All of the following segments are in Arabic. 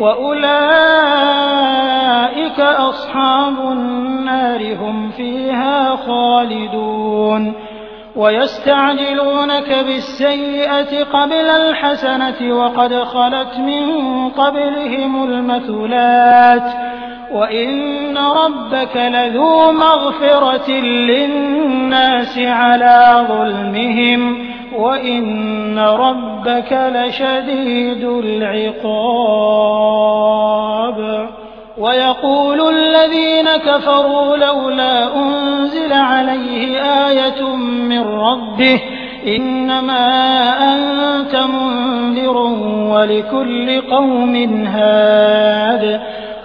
وأولئك أصحاب النار هم فيها خالدون ويستعجلونك بالسيئة قبل الحسنة وقد خلت من قبلهم المثلات وإن ربك لذو مغفرة للناس على ظلمهم وإن ربك لشديد العقاب ويقول الذين كفروا لولا أنزل عليه آية من ربه إنما أنت منذر ولكل قوم هاد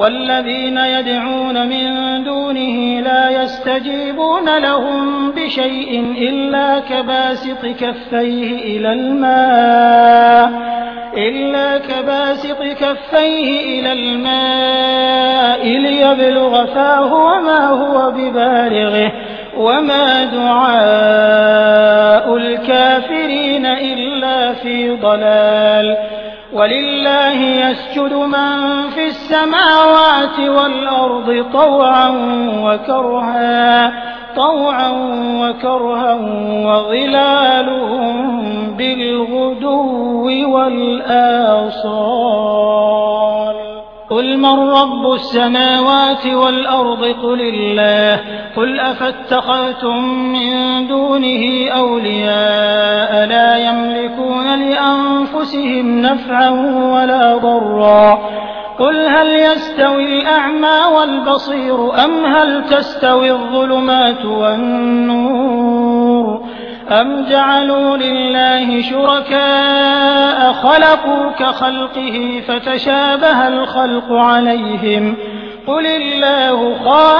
والذين يدعون من دونه لا يستجيبون لهم بشيء إلا كباسط كفيه إلى الماء إلا كباسط كفيه إلى الماء ليبلغ فاه وما هو ببالغه وما دعاء الكافرين إلا في ضلال. ولله يسجد من في السماوات والأرض طوعا وكرها طوعا وكرها وظلالهم بالغدو والآصال. قل من رب السماوات والأرض؟ قل الله. قل أفاتخذتم من دونه أولياء لا يملكون لأنفسهم نفعا ولا ضرا. قل هل يستوي الأعمى والبصير أم هل تستوي الظلمات والنور؟ أم جعلوا لله شركاء خلقوا كخلقه فتشابه الخلق عليهم؟ قل الله خالق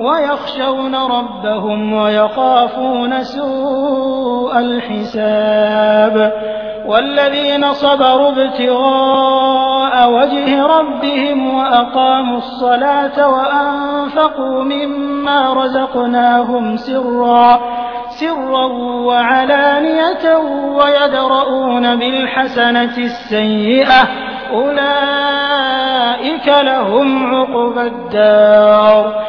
ويخشون ربهم ويخافون سوء الحساب والذين صبروا ابتغاء وجه ربهم وأقاموا الصلاة وأنفقوا مما رزقناهم سرا سرا وعلانية ويدرؤون بالحسنة السيئة أولئك لهم عقبى الدار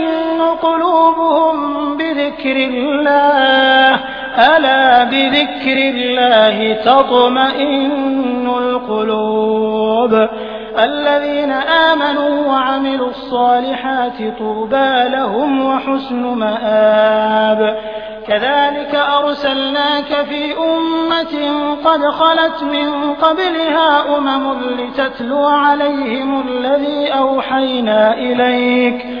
قلوبهم بذكر الله. ألا بذكر الله تطمئن القلوب. الذين آمنوا وعملوا الصالحات طوبى لهم وحسن مآب. كذلك أرسلناك في أمة قد خلت من قبلها أمم لتتلو عليهم الذي أوحينا إليك.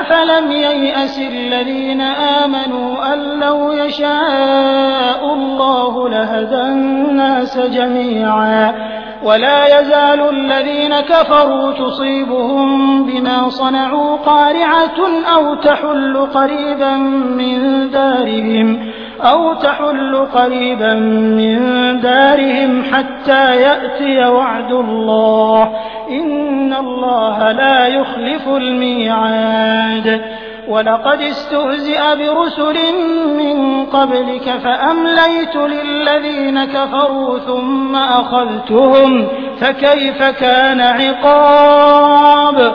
أفلم ييأس الذين آمنوا أن لو يشاء الله لهدى الناس جميعا ولا يزال الذين كفروا تصيبهم بما صنعوا قارعة أو تحل قريبا من دارهم أو تحل قريبا من دارهم حتى يأتي وعد الله. إن الله لا يخلف الميعاد. ولقد استهزئ برسل من قبلك فأمليت للذين كفروا ثم أخذتهم. فكيف كان عقاب؟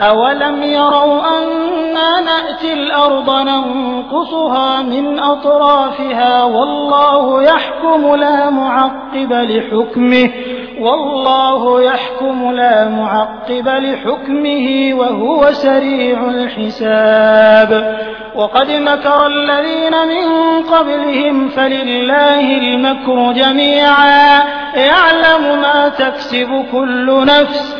أولم يروا أنا نأتي الأرض ننقصها من أطرافها والله يحكم لا معقب لحكمه والله يحكم لا معقب لحكمه وهو سريع الحساب وقد مكر الذين من قبلهم فلله المكر جميعا يعلم ما تكسب كل نفس